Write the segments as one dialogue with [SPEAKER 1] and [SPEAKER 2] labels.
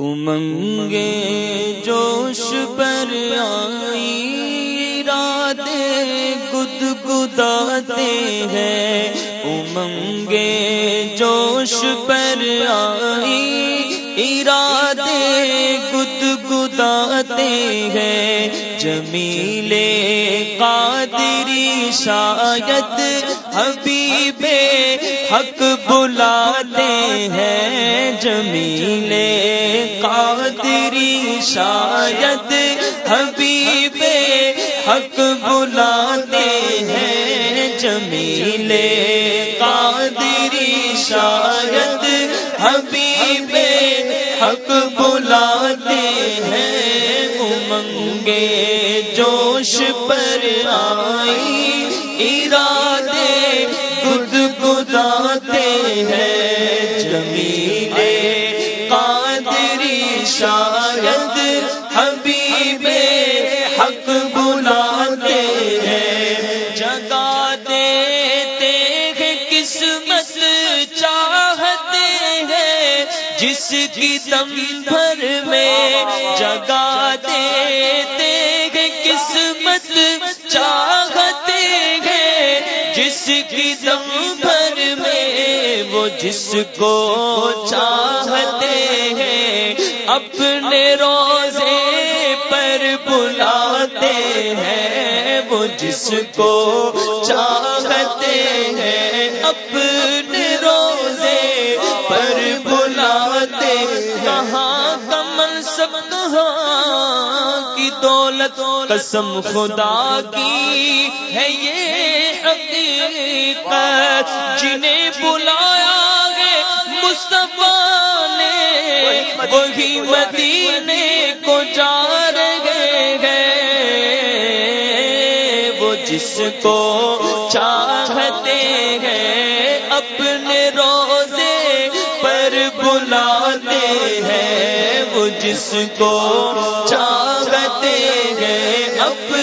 [SPEAKER 1] امنگے جوش پر آئی رات گد گداتے ہیں۔ امنگے جوش پر آئی، ارادے گد گداتے ہیں۔ جمیلے قادری شاید حبیب حق بلاتے ہیں جمیلے قادری شاید حبیب حق بلاتے ہیں جمیلے قادری شاید حبیب حق بلاتے ہیں امنگے جوش پر آئی گداتے ہیں جمیلے قادری شاید حبیب حق بلاتے ہیں۔ جگا دیتے ہیں قسمت چاہتے ہیں۔ جس کی دم بھر میں جس کو چاہتے ہیں اپنے روزے پر بلاتے ہیں، وہ جس کو چاہتے ہیں اپنے روزے پر بلاتے کہاں کمن سب کہاں کی دولت، قسم خدا کی ہے یہ حقیقت۔ جنہیں بلایا مصطفیٰ نے وہی مدینے کو جا رہے ہیں۔ وہ جس کو چاہتے ہیں اپنے روزے پر بلاتے ہیں۔ وہ جس کو چاہتے ہیں اپنے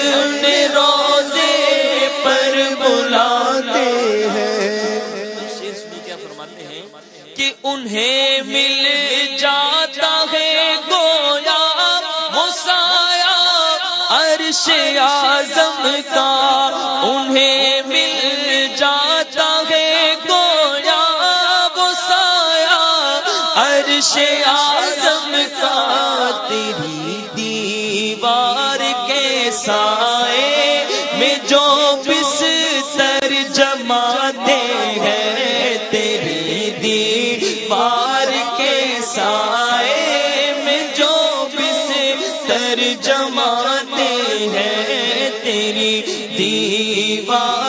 [SPEAKER 1] عرش کا تیری دیوار کے سائے میں جو بستر جماتے ہیں تیری دیوار کے سائے میں جو بستر جماتے ہیں تیری دیوار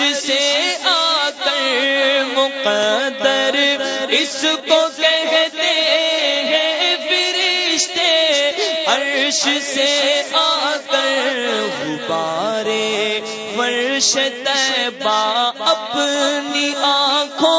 [SPEAKER 1] عرش سے آ کر مقدر، اس کو کہتے ہیں فرشتے، عرش سے آ کر غبارے، فرش تیبا اپنی آنکھوں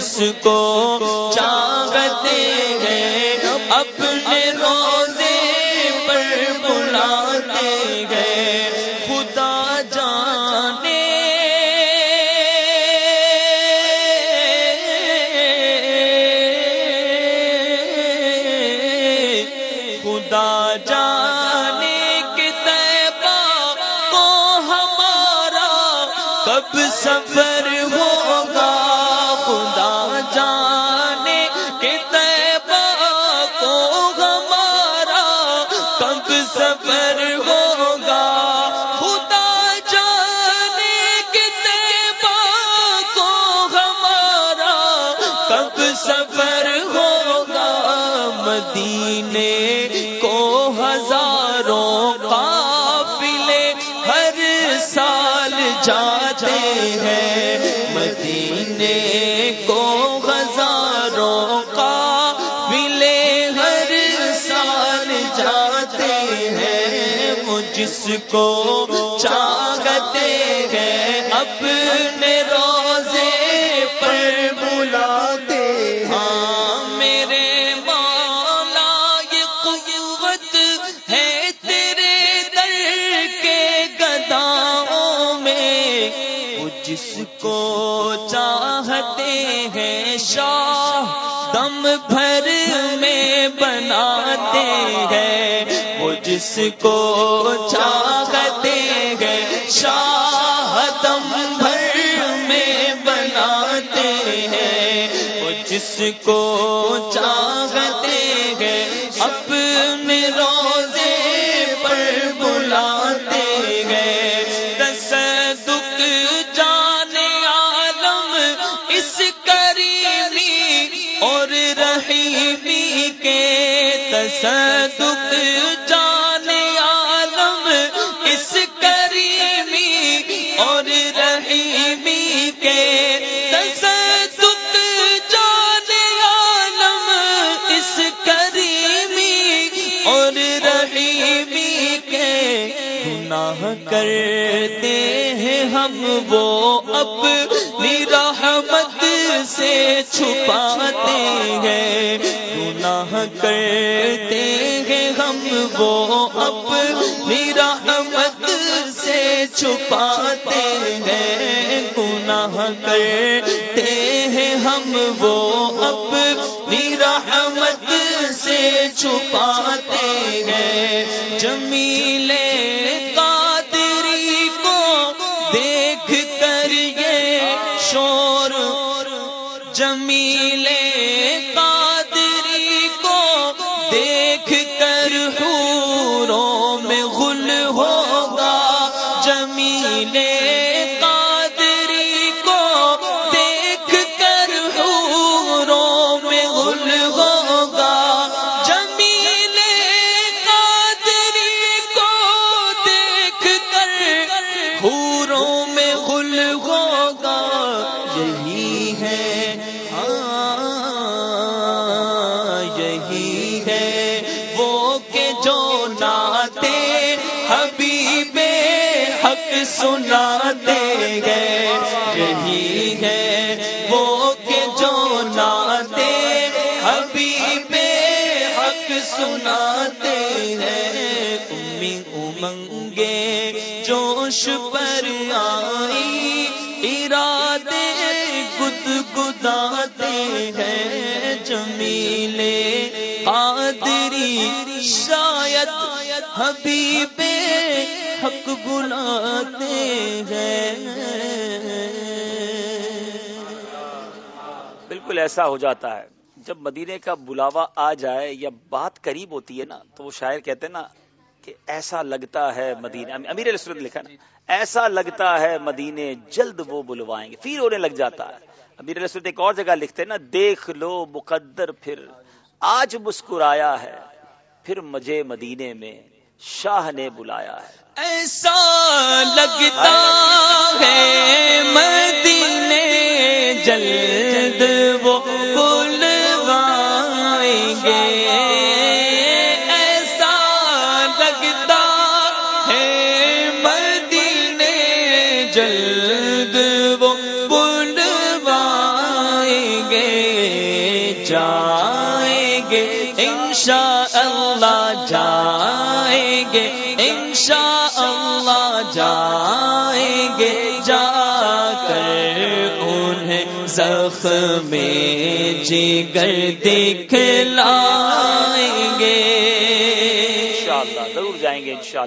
[SPEAKER 1] جس کو چاہتے ہیں، اپنے روزے پر بلاتے ہیں۔ خدا جانے۔ خدا جانے کے تیبا کو ہمارا کب سفر ہوگا کب سفر ہوگا مدینے کو ہزاروں قافلے ہر سال جاتے ہیں مدینے کو ہزاروں قافلے ہر سال جاتے ہیں وہ جس کو چاہتے قوت ہے تیرے در کے گداؤں میں۔ وہ جس کو چاہتے ہیں شاہ دم بھر میں بناتے ہیں۔ وہ جس کو چاہتے ہیں شاہ دم بھر میں بناتے ہیں۔ وہ جس کو چاہتے اپنی رحمت سے چھپاتے ہیں، گناہ کرتے ہیں ہم، وہ اپنی رحمت سے چھپاتے ہیں، گناہ کرتے ہیں ہم، وہ اپنی رحمت سے چھپاتے ہیں۔ جمیل سناتے ہیں یہی ہے وہ کہ جو ناتے حبیب حق سناتے ہیں۔ امی امنگے جوش پر آئی، ارادے گد گداتے ہیں۔ جمیلے قادری شاید حبیب حق بلاتے ہیں۔
[SPEAKER 2] بالکل ایسا ہو جاتا ہے۔ جب مدینے کا بلاوا آ جائے یا بات قریب ہوتی ہے نا، تو وہ شاعر کہتے ہیں نا کہ ایسا لگتا ہے مدینے امیر علیہ لکھا نا، ایسا لگتا ہے مدینے، جلد وہ بلوائیں گے۔ پھر ہونے لگ جاتا ہے۔ امیر علیہ ایک اور جگہ لکھتے ہیں نا، دیکھ لو مقدر پھر، آج مسکرایا ہے، پھر مجھے مدینے میں شاہ نے بلایا ہے۔
[SPEAKER 1] ایسا لگتا ہے مدینے جلد وہ گے انشاء اللہ جائیں گے، جا کر انہیں زخم جگر دکھلائیں گے۔
[SPEAKER 2] انشاءاللہ، ضرور جائیں گے، انشاءاللہ۔